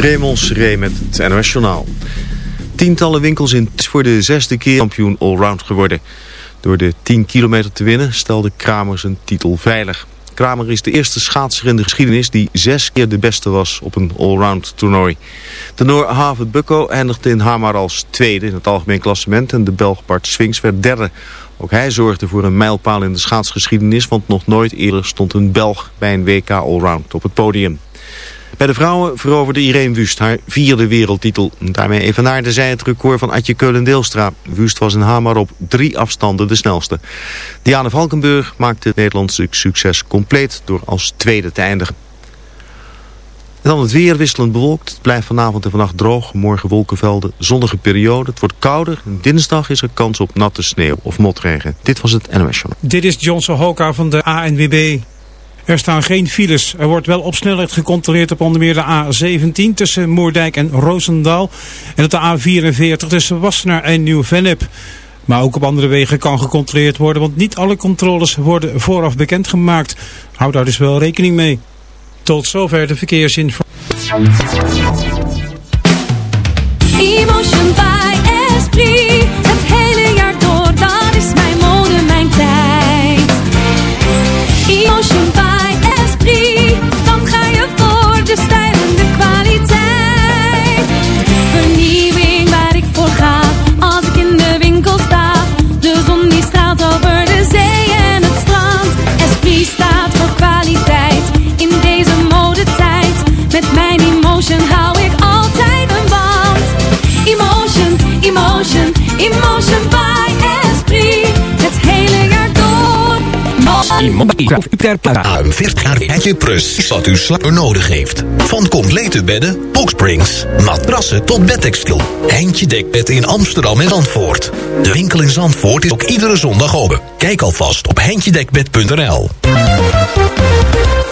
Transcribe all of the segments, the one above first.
Raymond Seré met het NOS Journaal. Tientallen winkels in is voor de zesde keer kampioen allround geworden. Door de 10 kilometer te winnen stelde Kramer zijn titel veilig. Kramer is de eerste schaatser in de geschiedenis die zes keer de beste was op een allround toernooi. De Noor Havert Bukko eindigde in Hamar als tweede in het algemeen klassement en de Belg Bart Swings werd derde. Ook hij zorgde voor een mijlpaal in de schaatsgeschiedenis, want nog nooit eerder stond een Belg bij een WK Allround op het podium. Bij de vrouwen veroverde Irene Wust haar vierde wereldtitel. Daarmee evenaarde zij het record van Atje Keulen-Deelstra. Wust was in Hamar op drie afstanden de snelste. Diane Valkenburg maakte het Nederlandse succes compleet door als tweede te eindigen. En dan het weer wisselend bewolkt. Het blijft vanavond en vannacht droog. Morgen wolkenvelden, zonnige periode. Het wordt kouder. Dinsdag is er kans op natte sneeuw of motregen. Dit was het NOS Journal. Dit is Johnson Hoka van de ANWB. Er staan geen files. Er wordt wel op snelheid gecontroleerd op onder meer de A17 tussen Moerdijk en Roosendaal. En op de A44 tussen Wassenaar en Nieuw-Vennep. Maar ook op andere wegen kan gecontroleerd worden, want niet alle controles worden vooraf bekendgemaakt. Houd daar dus wel rekening mee. Tot zover de verkeersinformatie. Ruim 40 jaar weet je precies wat uw slaper nodig heeft. Van complete bedden, boxsprings, matrassen tot bedtextiel. Heintje Dekbed in Amsterdam en Zandvoort. De winkel in Zandvoort is ook iedere zondag open. Kijk alvast op heintjedekbed.nl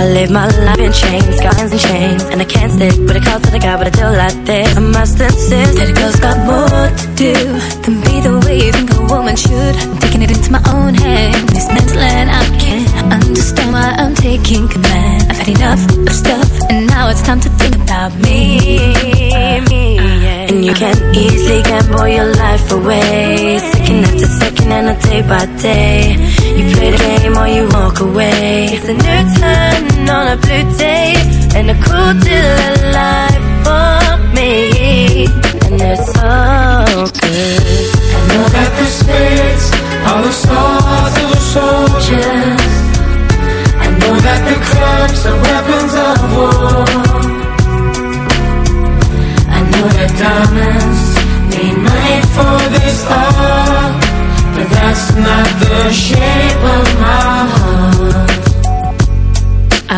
I live my life in chains, guns and chains. And I can't stick with a call to the guy, but I do like this. I must insist that a girl's got more to do Than be the way you think a woman should. I'm taking it into my own hands This mental and I can't understand why I'm taking command. I've had enough of stuff And now it's time to think about me, me yeah. And you can easily gamble your life away Second after second and a day by day. You play the game or you walk away. It's a new turn on a blue day And a cool deal of life for me. And it's so good. I know that the spirits are the swords of the soldiers. I know that the clubs are weapons of war. I know that diamonds need money for this art But that's not the shape of my heart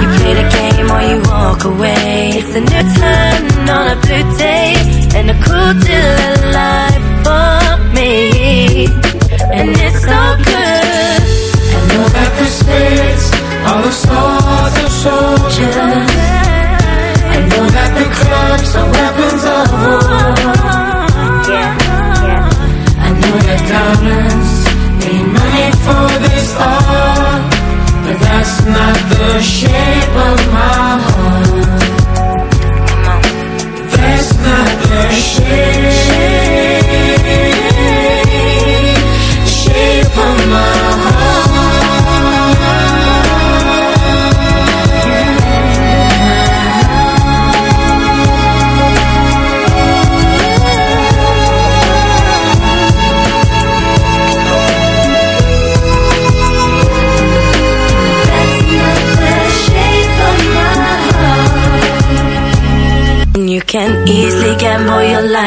You play the game or you walk away. It's a new turn on a blue day and a cool deal of life for me. And it's so good. I know that the spirits are the swords of soldiers. I know that the clubs are weapons of war.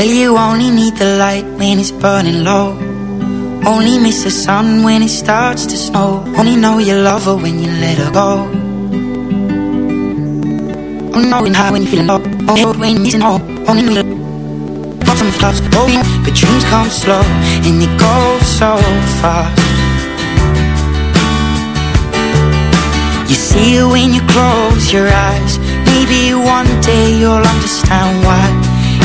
Well, you only need the light when it's burning low. Only miss the sun when it starts to snow. Only know you love her when you let her go. Only knowing how when you're feeling low. Only know when you're missing home. Only know you love some flowers. Oh, but dreams come slow and they go so fast. You see it when you close your eyes. Maybe one day you'll understand why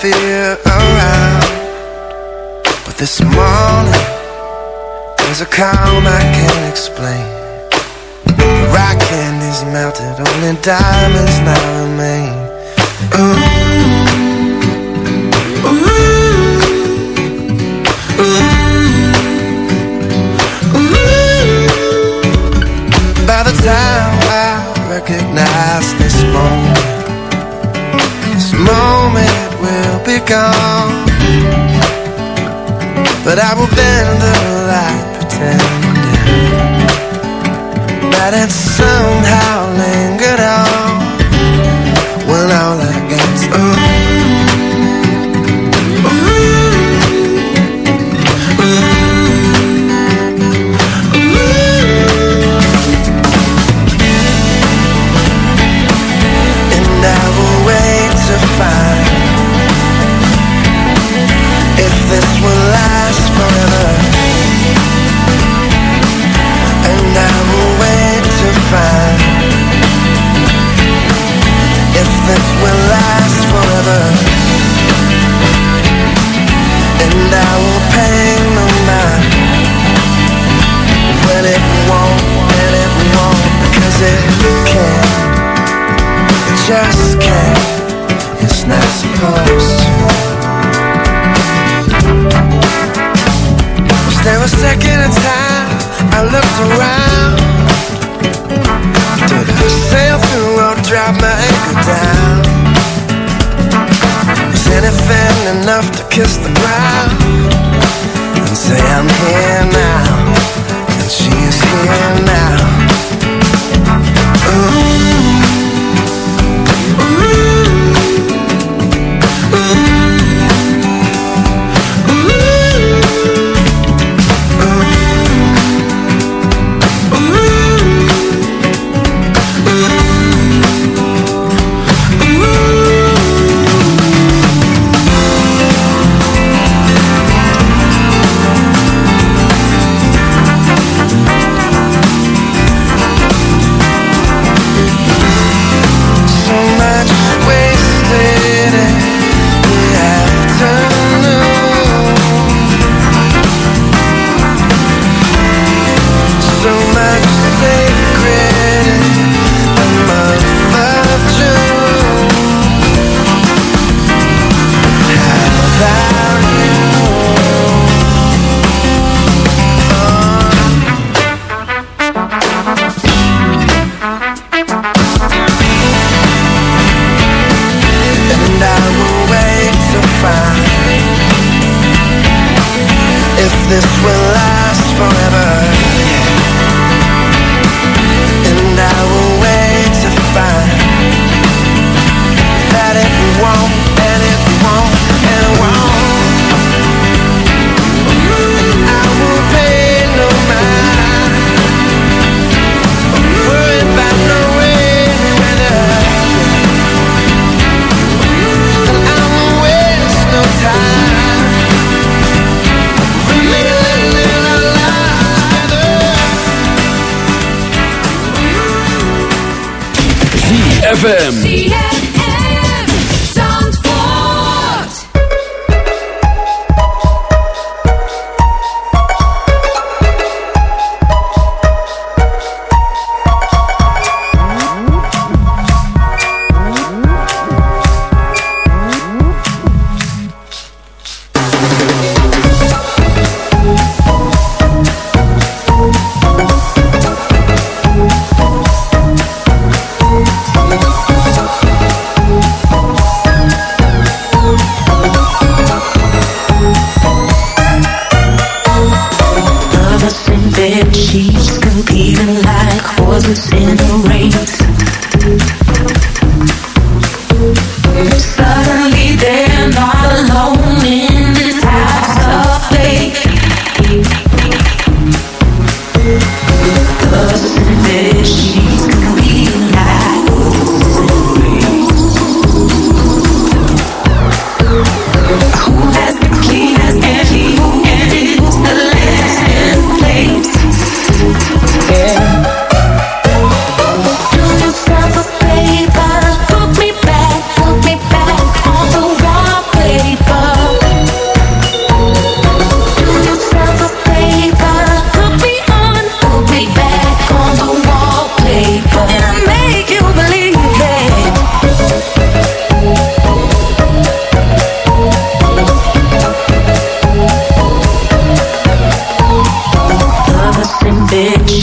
fear around. But this morning, there's a calm I can't explain. The rock candy's melted, only diamonds now remain. Ooh, ooh, ooh, ooh. By the time I recognize this moment will be gone. But I will bend the light, pretending that it somehow lingered on. When all I got's And It won't, it won't, because it can't. It just can't. It's not supposed to. Was there a second time I looked around? Did I sail through or drop my anchor down? Was anything enough to kiss the ground say ZFM.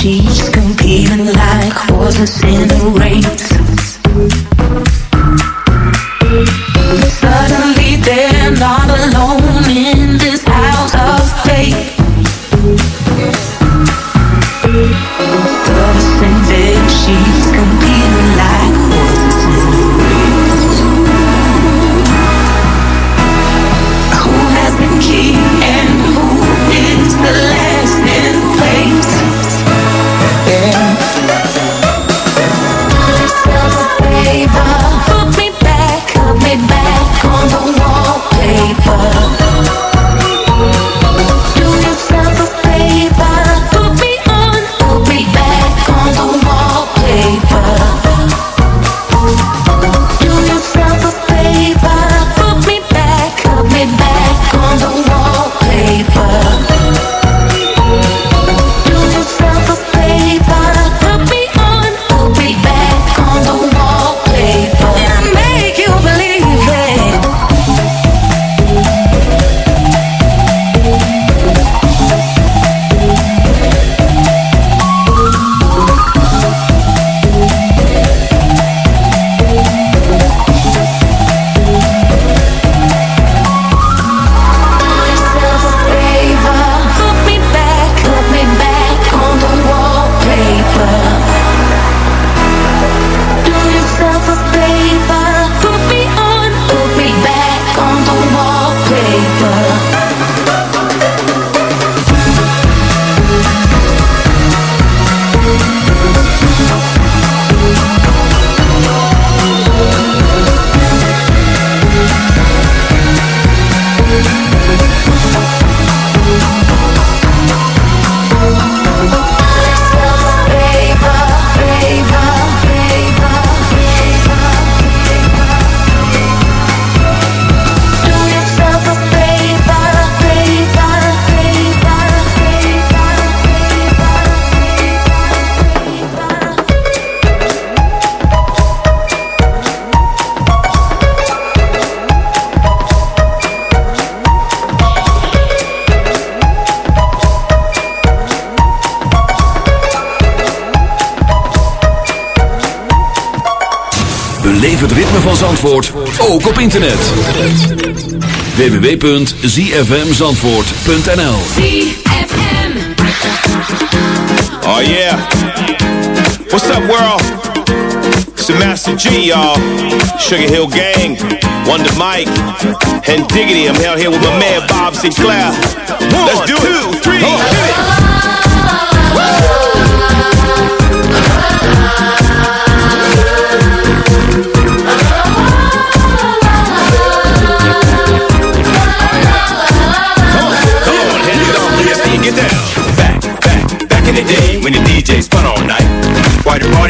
she's competing like horses in a race. Suddenly they're not alone. Ook op internet. www.zfmzandvoort.nl ZFM. Oh yeah. What's up, world? It's the Master Gee, y'all. Sugar Hill Gang, Wonder Mike, and Diggity. I'm out here with my man Bob Sinclar. Let's do it. Two, three, hit it.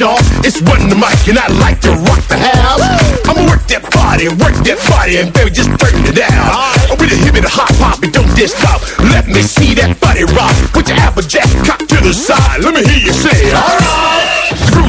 y'all. It's Wonder Mike, and I like to rock the house. I'ma work that body, work that body, and baby, just turn it down. Oh, with a hip and a hot pop, and don't diss stop. Let me see that body rock. Put your applejack cock to the side. Let me hear you say, alright.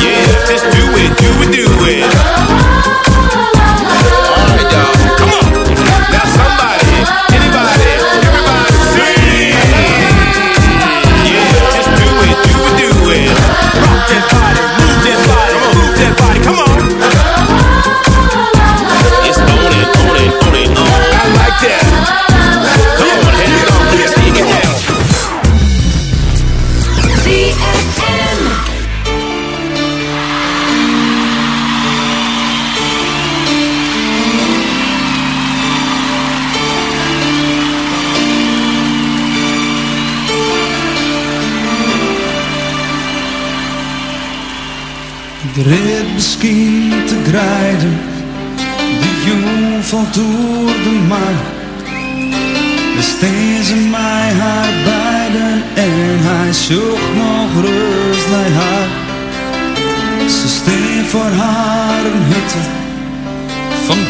Yeah, just do it, do it, do it.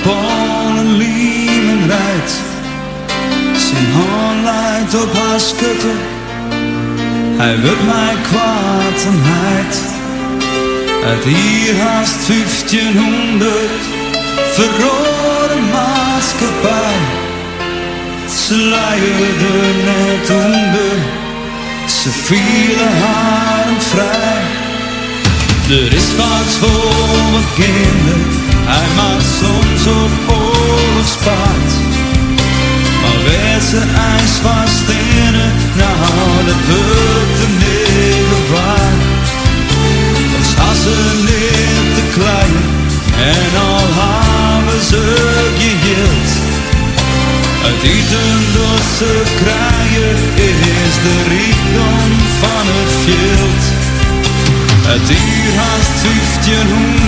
Polen, Liemen rijdt. Zijn leidt op haar schutte, hij wil mij kwaad en heid. Uit hier haast 1500 verrode maatschappij. Ze luierden net onder, ze vielen haar vrij. Er is wat voor mijn kinderen, op oorlogspaard. Maar werd ze ijs vast in het, nou dat hem niet waar. Als ze niet te klein en al hebben ze geheeld. Het eten dat ze krijgen is de rijkdom van het veld. Het uur haast 1500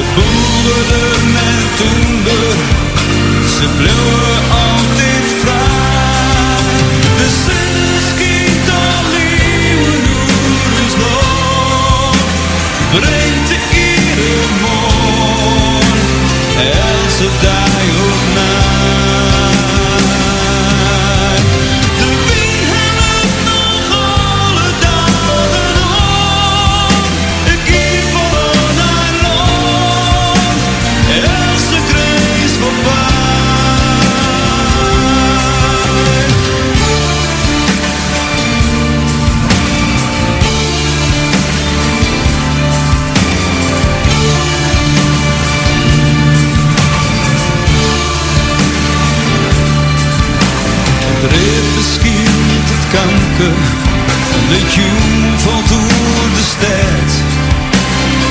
Ze boerden en toen de, ze bleven Je valt door de stad.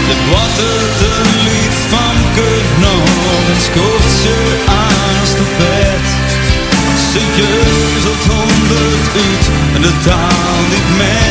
de wat het een lied van Kurt Nol, het ze aan de bed. Ze jeuzelt honderd uit en de taal niet meer.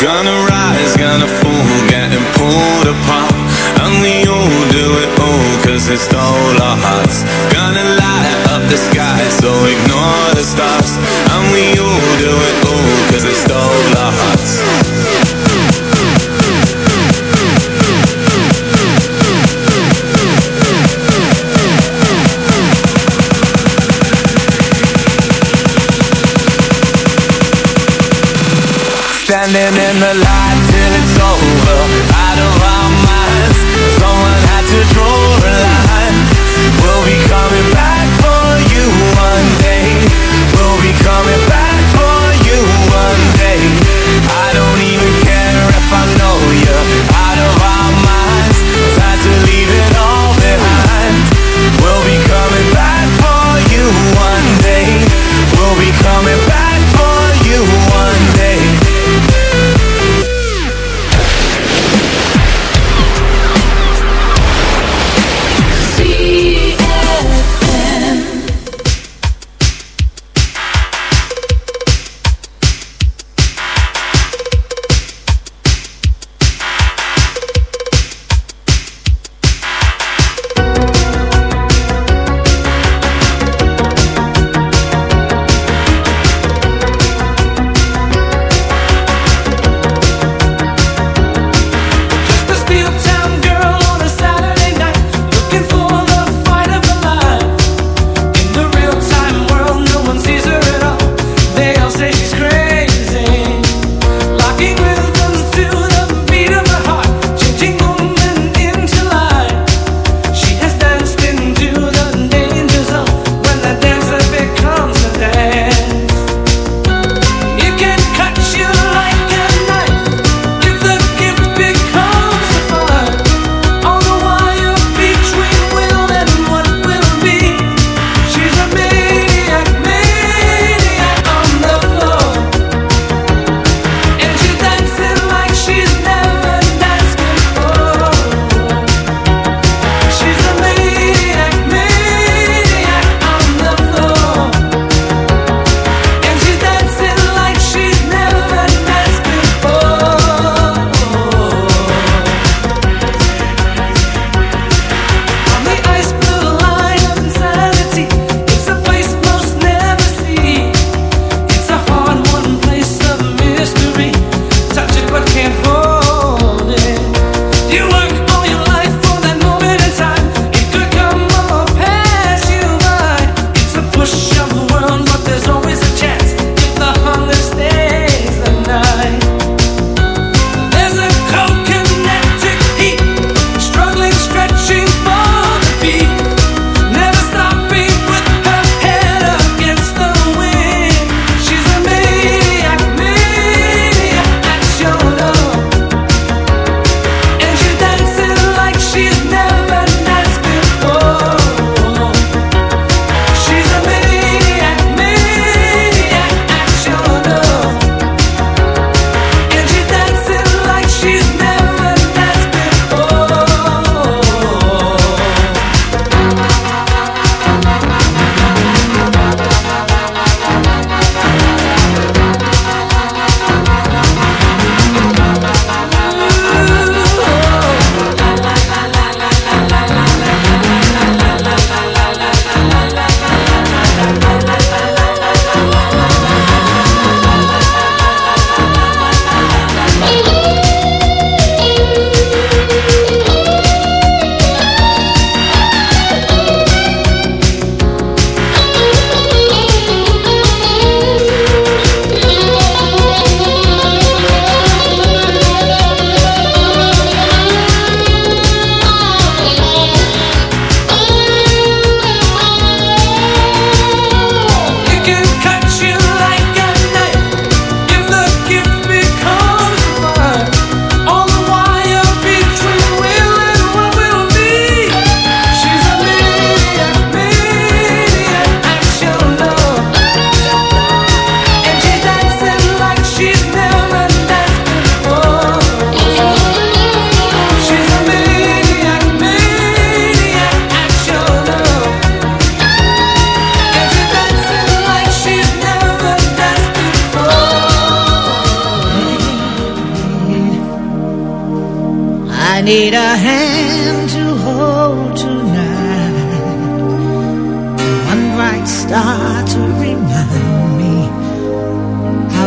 Gonna rise, gonna fall, getting pulled apart. And we all do it all cause it stole our hearts Gonna light up the sky so ignore the stars. And we all do it all cause it stole our hearts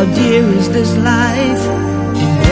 how dear is this life,